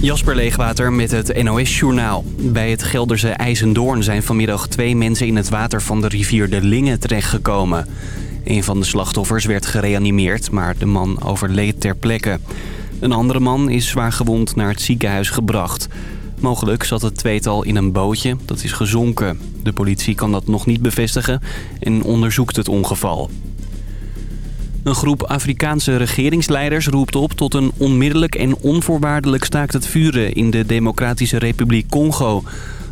Jasper Leegwater met het NOS-journaal. Bij het Gelderse IJzendoorn zijn vanmiddag twee mensen in het water van de rivier de Linge terechtgekomen. Een van de slachtoffers werd gereanimeerd, maar de man overleed ter plekke. Een andere man is zwaargewond naar het ziekenhuis gebracht. Mogelijk zat het tweetal in een bootje, dat is gezonken. De politie kan dat nog niet bevestigen en onderzoekt het ongeval. Een groep Afrikaanse regeringsleiders roept op tot een onmiddellijk en onvoorwaardelijk staakt het vuren in de Democratische Republiek Congo.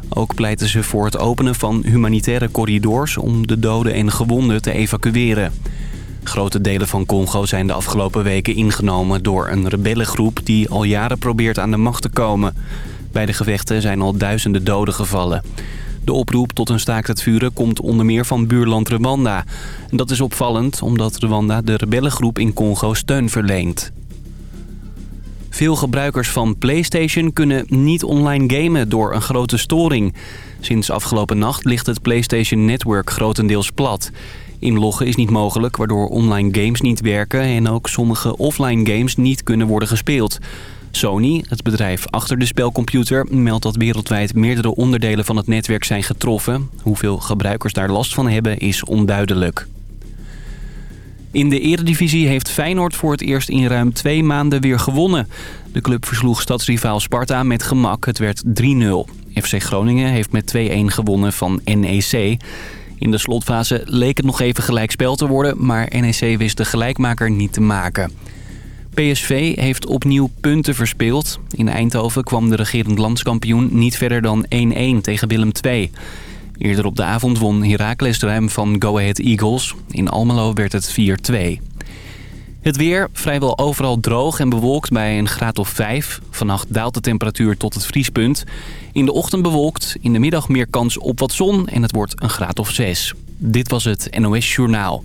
Ook pleiten ze voor het openen van humanitaire corridors om de doden en gewonden te evacueren. Grote delen van Congo zijn de afgelopen weken ingenomen door een rebellengroep die al jaren probeert aan de macht te komen. Bij de gevechten zijn al duizenden doden gevallen. De oproep tot een staakt het vuren komt onder meer van buurland Rwanda. Dat is opvallend omdat Rwanda de rebellengroep in Congo steun verleent. Veel gebruikers van PlayStation kunnen niet online gamen door een grote storing. Sinds afgelopen nacht ligt het PlayStation Network grotendeels plat. Inloggen is niet mogelijk, waardoor online games niet werken... en ook sommige offline games niet kunnen worden gespeeld. Sony, het bedrijf achter de spelcomputer, meldt dat wereldwijd meerdere onderdelen van het netwerk zijn getroffen. Hoeveel gebruikers daar last van hebben is onduidelijk. In de eredivisie heeft Feyenoord voor het eerst in ruim twee maanden weer gewonnen. De club versloeg stadsrivaal Sparta met gemak. Het werd 3-0. FC Groningen heeft met 2-1 gewonnen van NEC. In de slotfase leek het nog even gelijkspel te worden... maar NEC wist de gelijkmaker niet te maken. PSV heeft opnieuw punten verspeeld. In Eindhoven kwam de regerend landskampioen niet verder dan 1-1 tegen Willem II. Eerder op de avond won Heracles ruim van Go Ahead Eagles. In Almelo werd het 4-2. Het weer vrijwel overal droog en bewolkt bij een graad of 5. Vannacht daalt de temperatuur tot het vriespunt. In de ochtend bewolkt, in de middag meer kans op wat zon en het wordt een graad of 6. Dit was het NOS Journaal.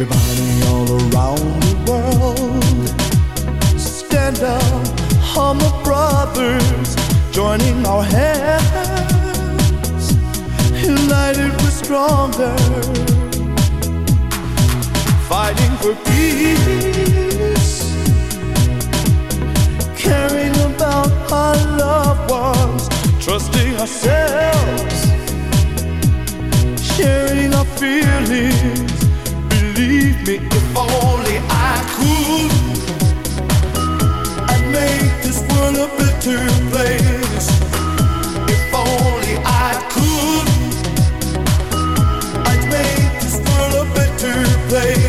Everybody all around the world. Stand up, humble brothers Joining our hands. United we're stronger. Fighting for peace. Caring about our loved ones Trusting ourselves. Sharing our feelings leave me if only I could. I'd make this world a better place if only I could. I'd make this world a better place.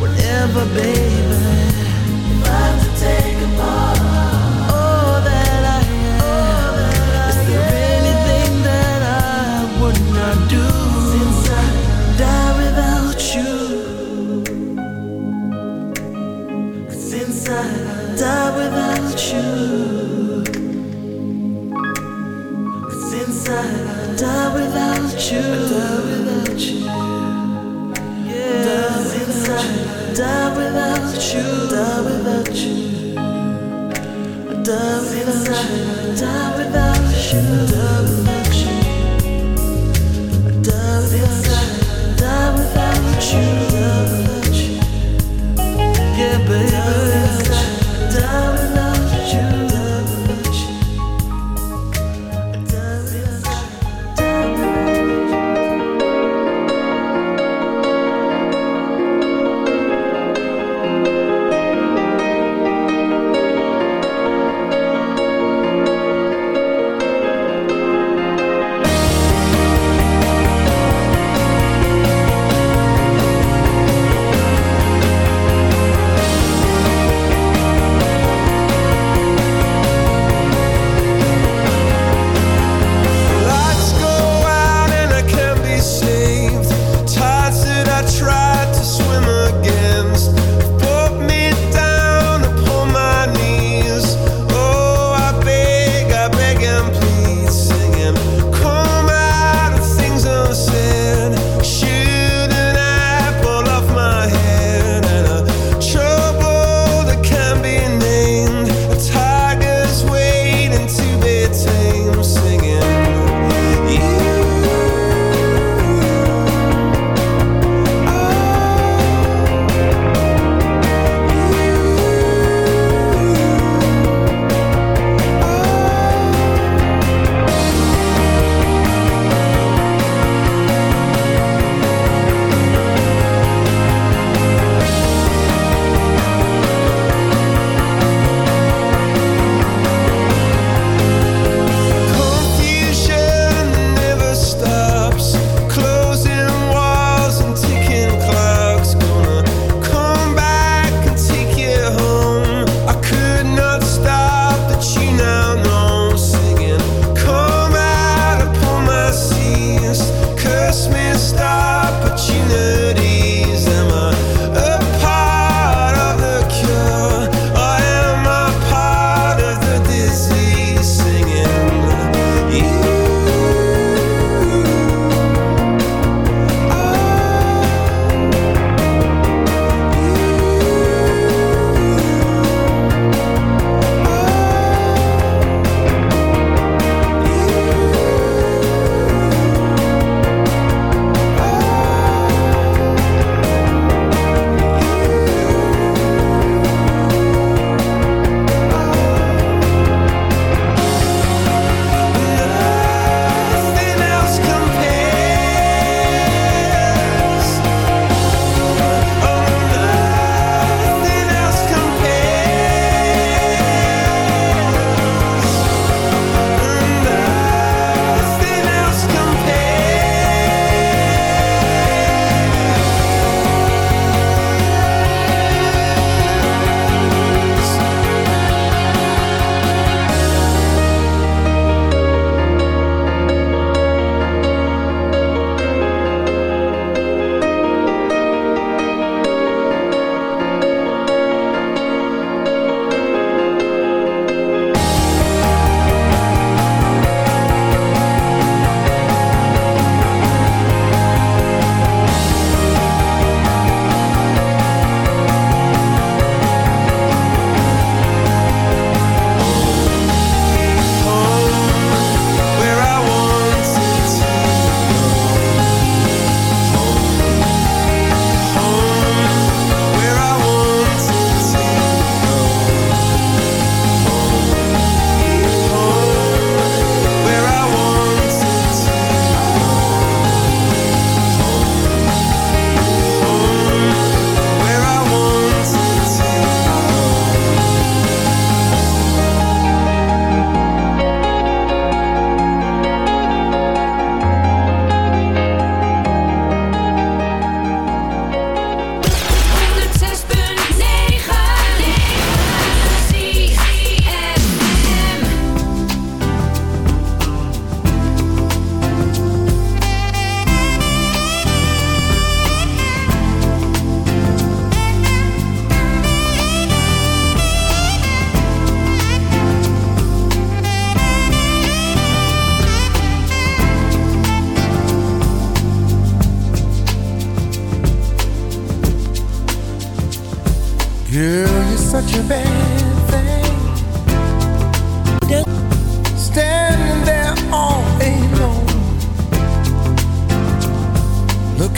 whatever, babe.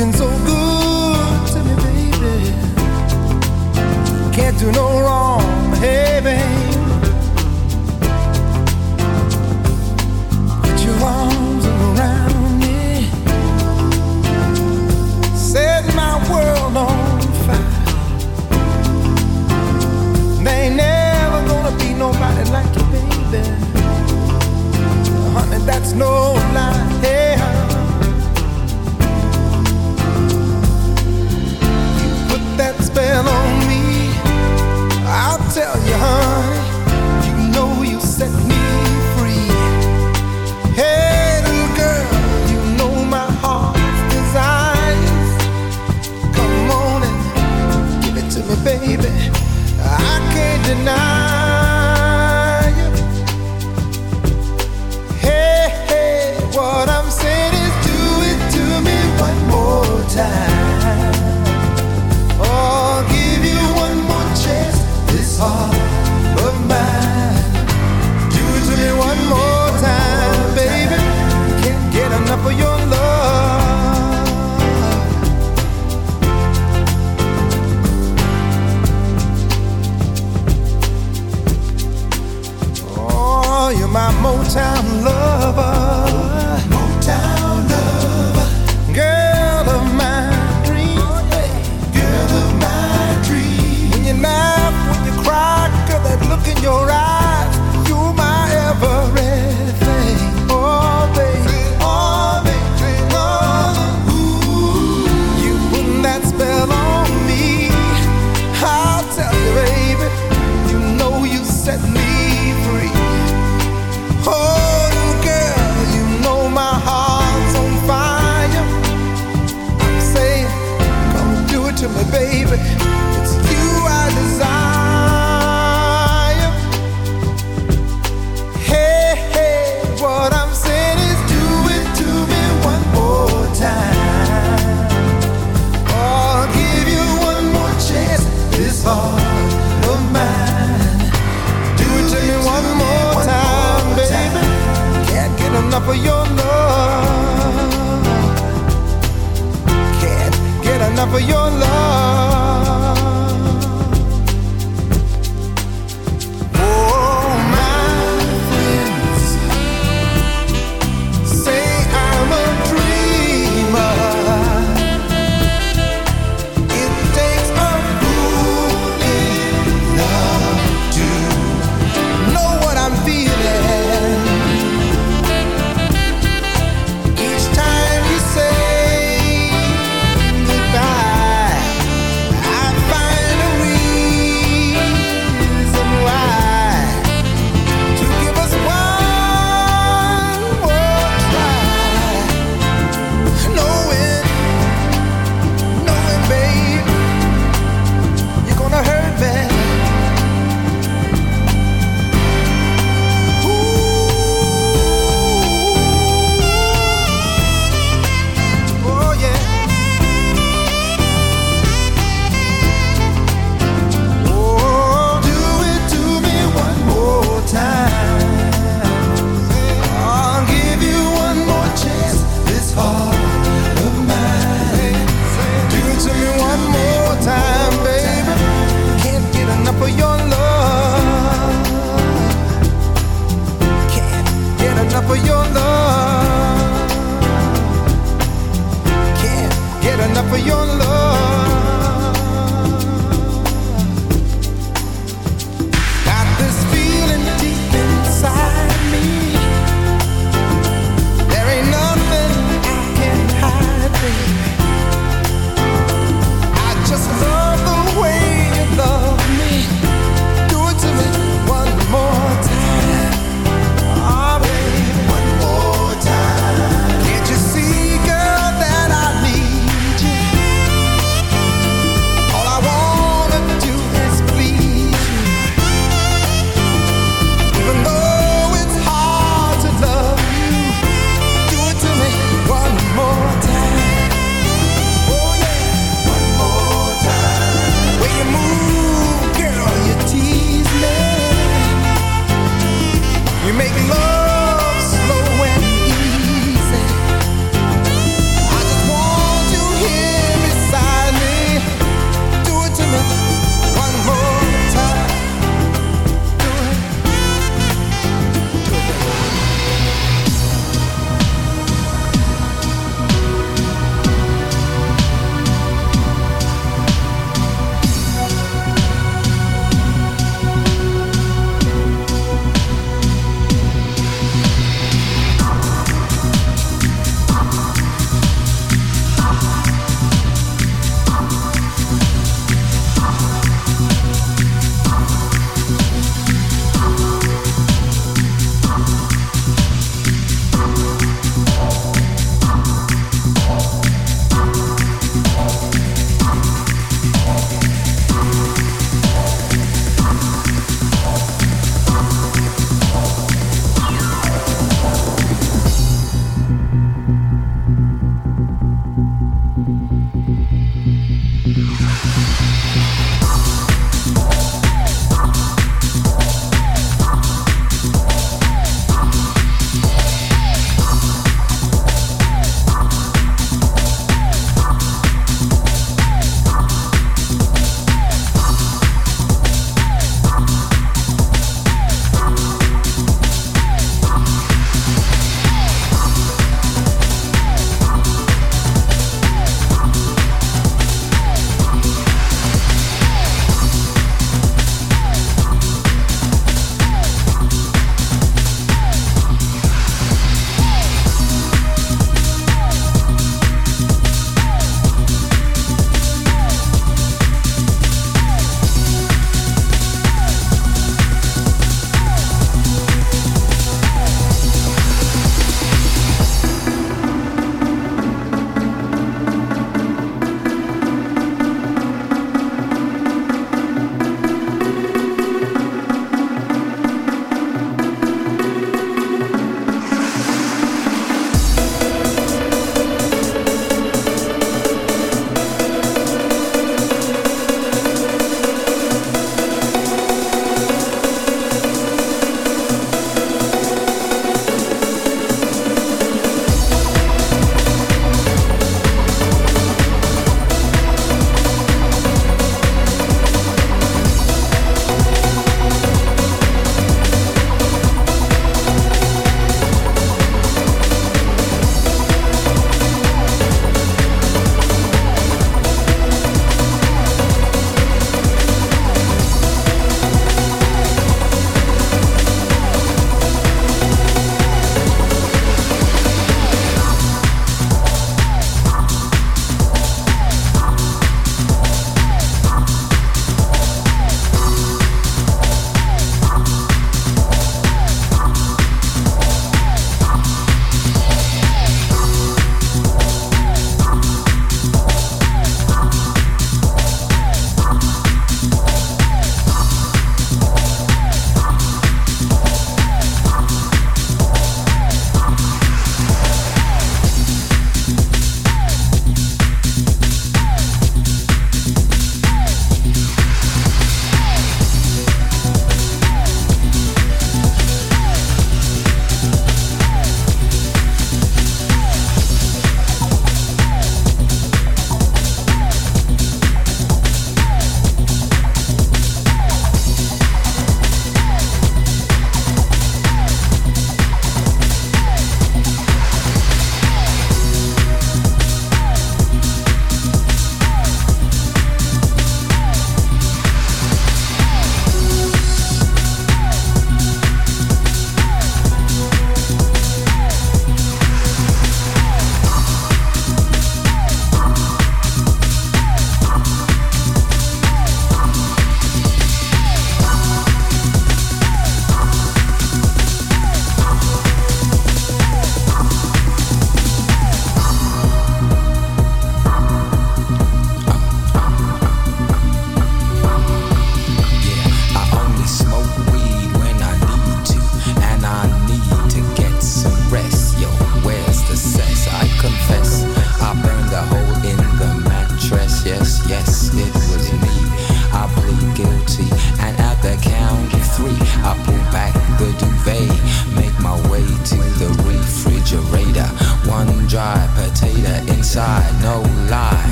Looking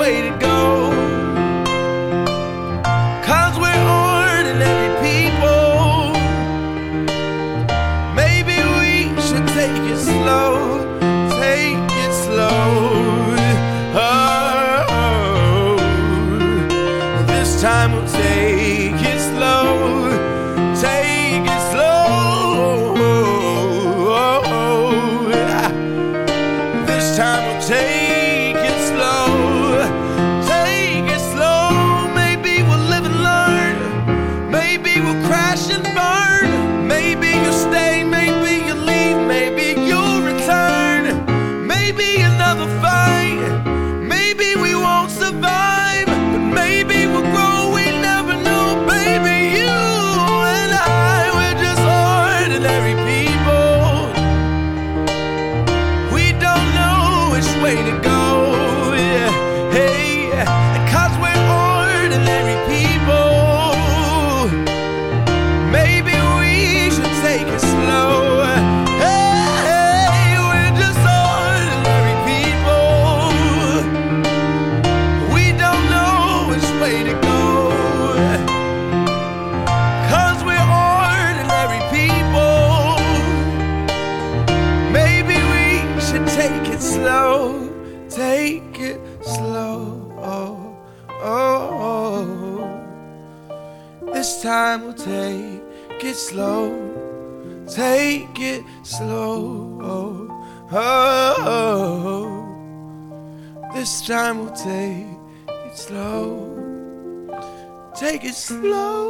Way to go. Time we'll take it slow. Take it slow.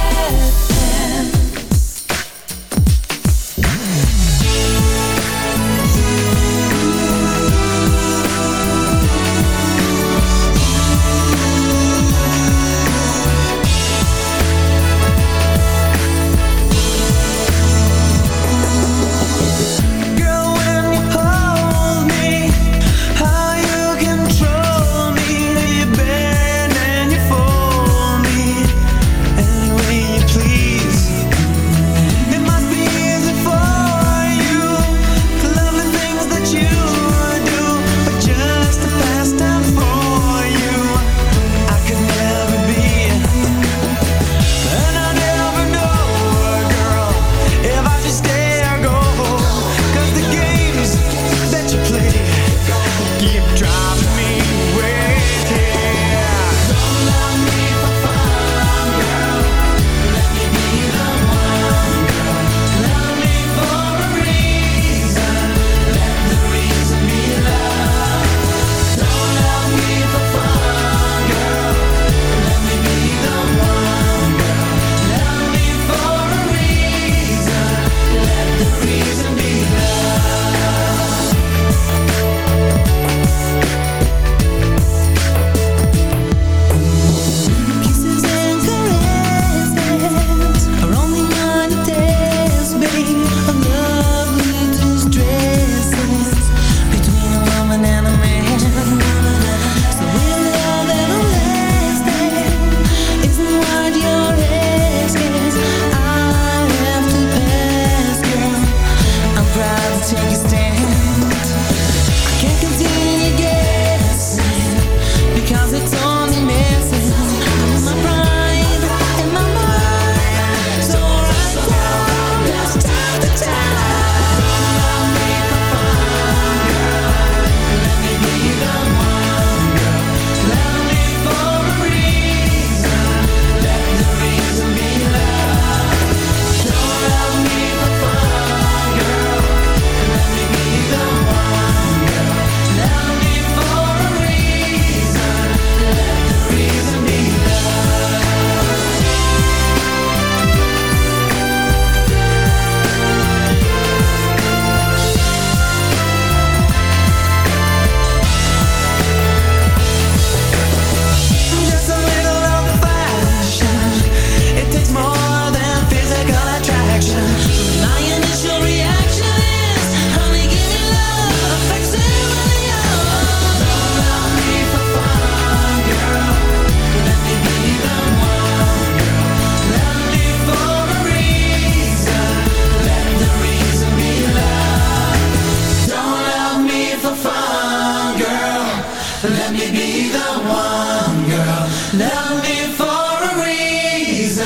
Let me be the one girl. Love me for a reason.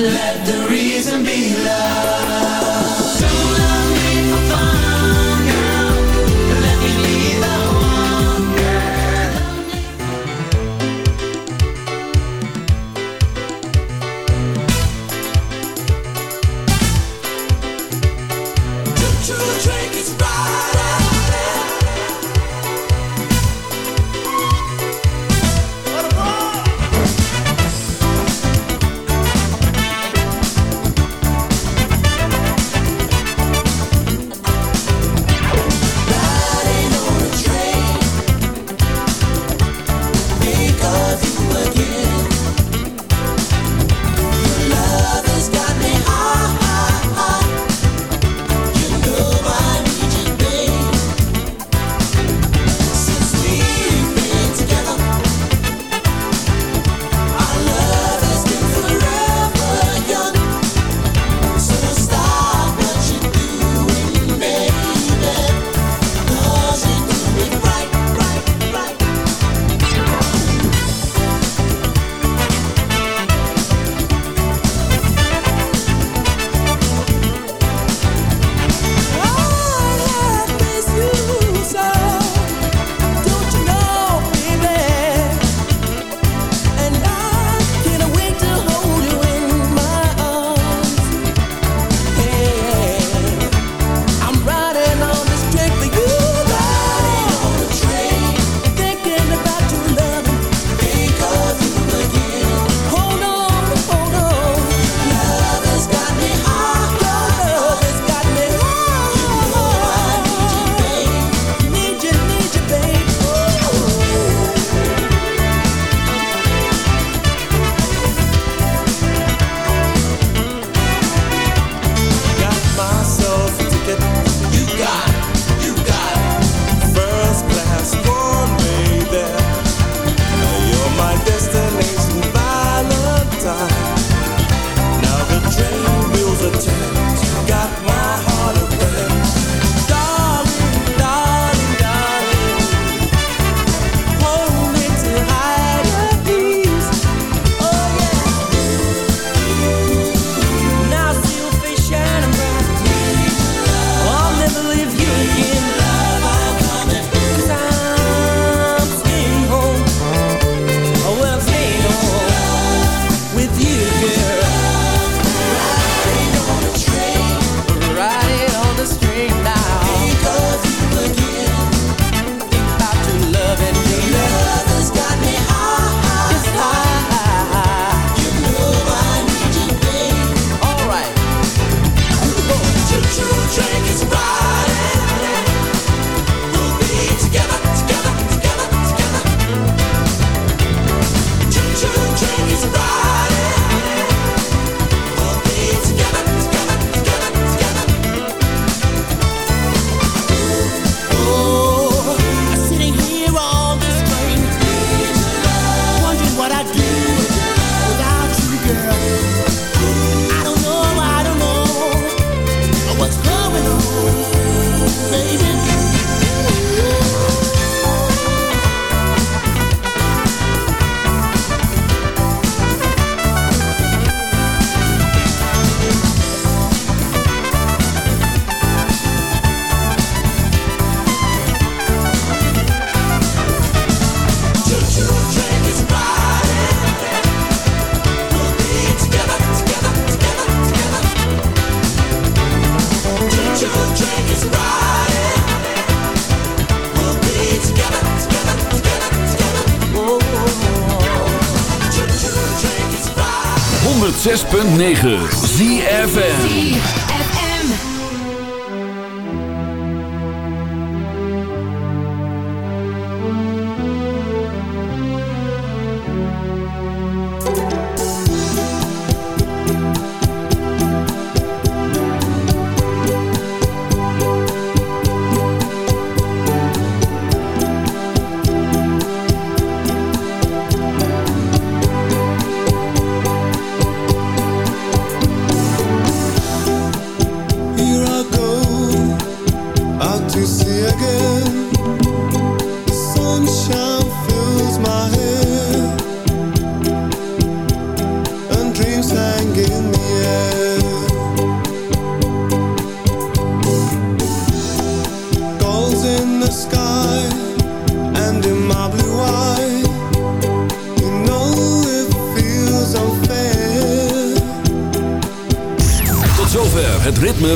Let the reason 9.